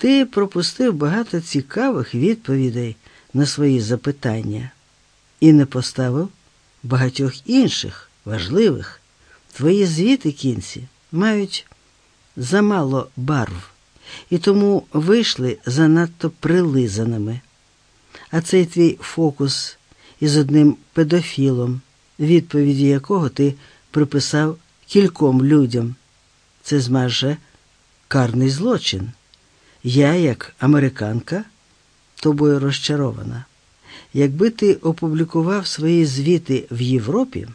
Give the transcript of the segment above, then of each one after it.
Ти пропустив багато цікавих відповідей на свої запитання і не поставив багатьох інших важливих. Твої звіти кінці мають замало барв і тому вийшли занадто прилизаними. А цей твій фокус із одним педофілом, відповіді якого ти приписав кільком людям. Це змаже карний злочин. Я, як американка, тобою розчарована. Якби ти опублікував свої звіти в Європі,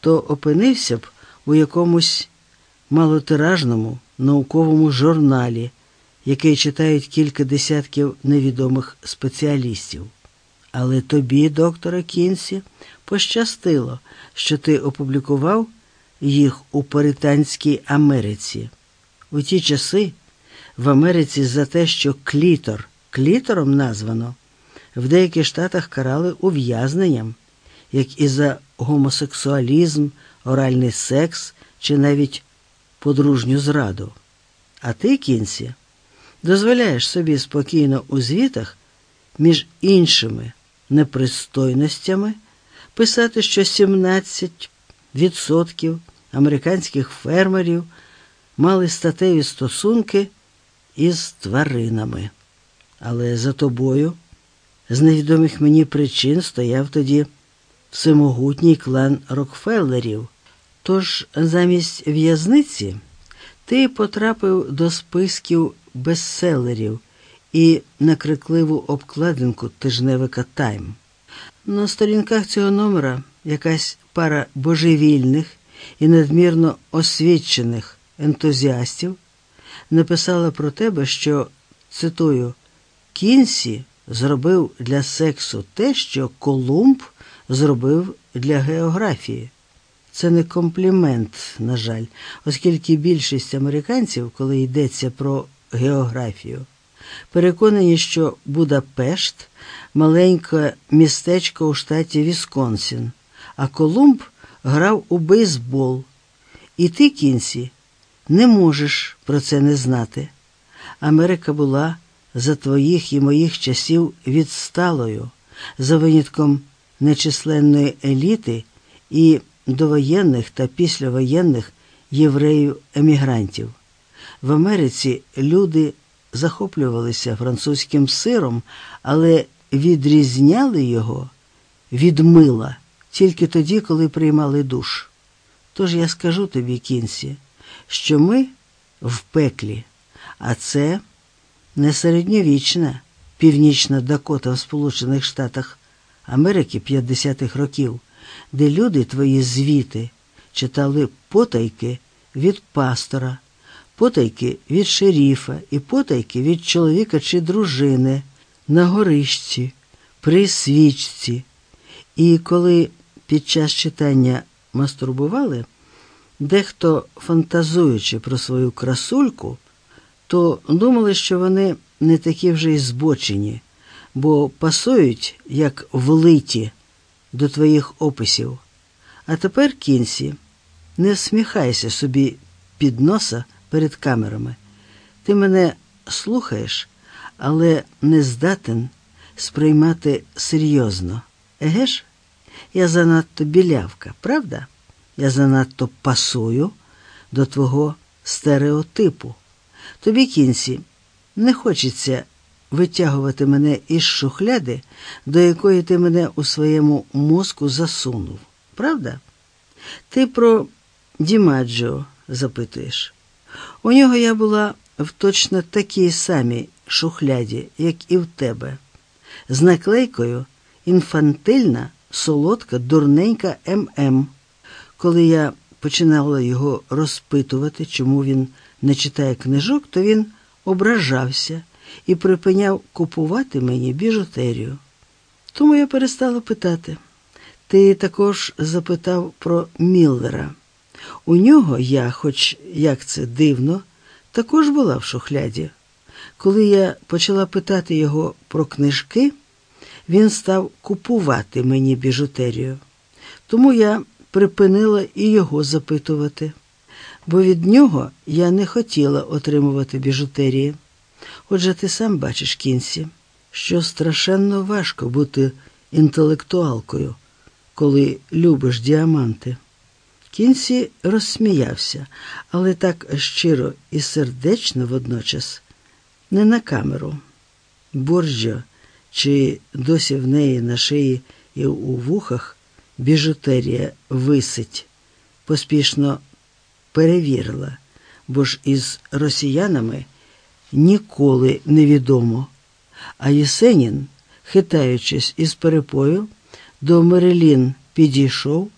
то опинився б у якомусь малотиражному науковому журналі, який читають кілька десятків невідомих спеціалістів. Але тобі, доктора Кінсі, пощастило, що ти опублікував їх у Паританській Америці. У ті часи в Америці за те, що клітор клітором названо, в деяких штатах карали ув'язненням, як і за гомосексуалізм, оральний секс чи навіть подружню зраду. А ти, кінці, дозволяєш собі спокійно у звітах між іншими непристойностями писати, що 17% американських фермерів мали статеві стосунки із тваринами. Але за тобою, з невідомих мені причин, стояв тоді всемогутній клан Рокфеллерів. Тож замість в'язниці ти потрапив до списків бестселерів і на крикливу обкладинку тижневика Тайм. На сторінках цього номера якась пара божевільних і надмірно освічених ентузіастів написала про тебе, що, цитую, Кінсі зробив для сексу те, що Колумб зробив для географії. Це не комплімент, на жаль, оскільки більшість американців, коли йдеться про географію, переконані, що Будапешт маленьке містечко у штаті Вісконсін, а Колумб грав у бейсбол. І ти, кінці, не можеш про це не знати. Америка була за твоїх і моїх часів відсталою, за винятком нечисленної еліти і довоєнних та післявоєнних євреїв-емігрантів. В Америці люди захоплювалися французьким сиром, але відрізняли його від мила тільки тоді, коли приймали душ. Тож я скажу тобі, кінці, що ми в пеклі, а це не середньовічна північна Дакота в Сполучених Штатах Америки 50-х років, де люди твої звіти читали потайки від пастора, потайки від шеріфа і потайки від чоловіка чи дружини на горищі, при свічці. І коли під час читання мастурбували, дехто, фантазуючи про свою красульку, то думали, що вони не такі вже й збочені, бо пасують, як влиті, до твоїх описів. А тепер, кінці, не всміхайся собі під носа перед камерами. Ти мене слухаєш, але не здатен сприймати серйозно. Еге ж? Я занадто білявка, правда? Я занадто пасую до твого стереотипу. Тобі кінці не хочеться витягувати мене із шухляди, до якої ти мене у своєму мозку засунув. Правда? Ти про Дімаджо запитуєш. У нього я була в точно такій самій шухляді, як і в тебе, з наклейкою інфантильна, солодка, дурненька ММ. Коли я починала його розпитувати, чому він не читає книжок, то він ображався і припиняв купувати мені біжутерію. Тому я перестала питати. Ти також запитав про Міллера. У нього я, хоч як це дивно, також була в шухляді. Коли я почала питати його про книжки, він став купувати мені біжутерію. Тому я припинила і його запитувати, бо від нього я не хотіла отримувати біжутерії. Отже, ти сам бачиш кінці, що страшенно важко бути інтелектуалкою, коли любиш діаманти. Кінці розсміявся, але так щиро і сердечно водночас, не на камеру. Борджо, чи досі в неї на шиї і у вухах біжутерія висить, поспішно перевірила, бо ж із росіянами ніколи невідомо. А Єсенін, хитаючись із перепою, до Мерелін підійшов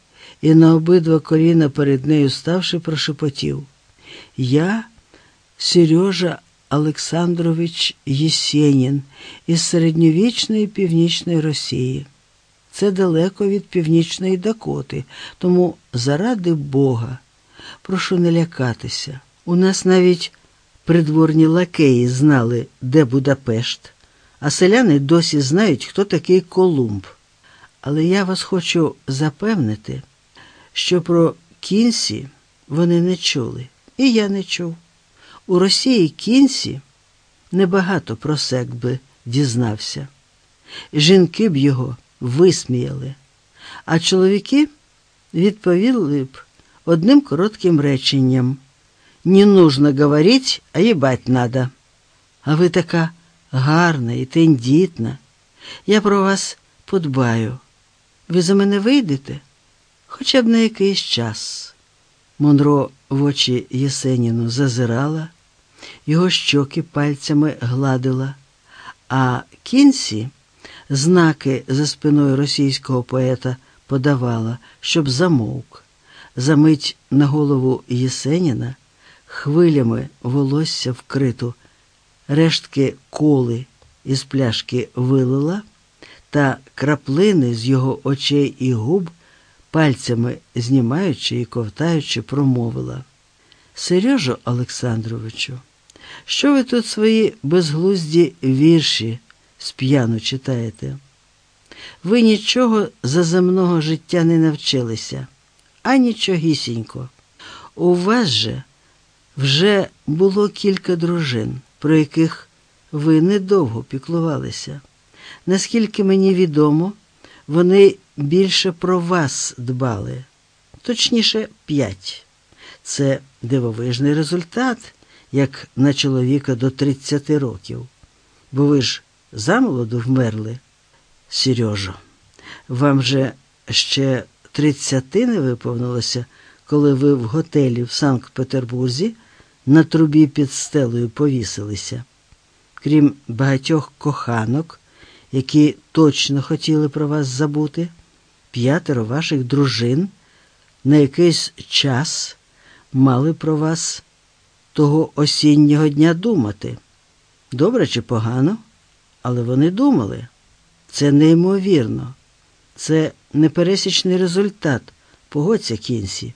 і на обидва коліна перед нею ставши, прошепотів. Я, Сережа Олександрович Єсенін із середньовічної північної Росії. Це далеко від північної Дакоти, тому заради Бога, прошу не лякатися. У нас навіть придворні лакеї знали, де Будапешт, а селяни досі знають, хто такий Колумб. Але я вас хочу запевнити, що про кінсі вони не чули, і я не чув. У Росії кінсі небагато про сек би дізнався. Жінки б його висміяли, а чоловіки відповіли б одним коротким реченням Не нужно говорить, а їбать надо. А ви така гарна і тендітна. Я про вас подбаю. Ви за мене вийдете? Хоча б на якийсь час. Монро в очі Єсеніну зазирала, його щоки пальцями гладила, а кінці знаки за спиною російського поета подавала, щоб замовк. Замить на голову Єсеніна хвилями волосся вкриту, рештки коли із пляшки вилила, та краплини з його очей і губ, пальцями знімаючи і ковтаючи, промовила. Сережо Олександровичу, що ви тут свої безглузді вірші сп'яну читаєте? Ви нічого за земного життя не навчилися, а нічогісінько. У вас же вже було кілька дружин, про яких ви недовго піклувалися. Наскільки мені відомо, вони більше про вас дбали, точніше, п'ять. Це дивовижний результат, як на чоловіка до 30 років. Бо ви ж замолоду вмерли, Сережо. Вам же ще 30 не виповнилося, коли ви в готелі в Санкт-Петербурзі на трубі під стелею повісилися. Крім багатьох коханок, які точно хотіли про вас забути, п'ятеро ваших дружин на якийсь час мали про вас того осіннього дня думати. Добре чи погано, але вони думали. Це неймовірно, це непересічний результат. Погодься кінці.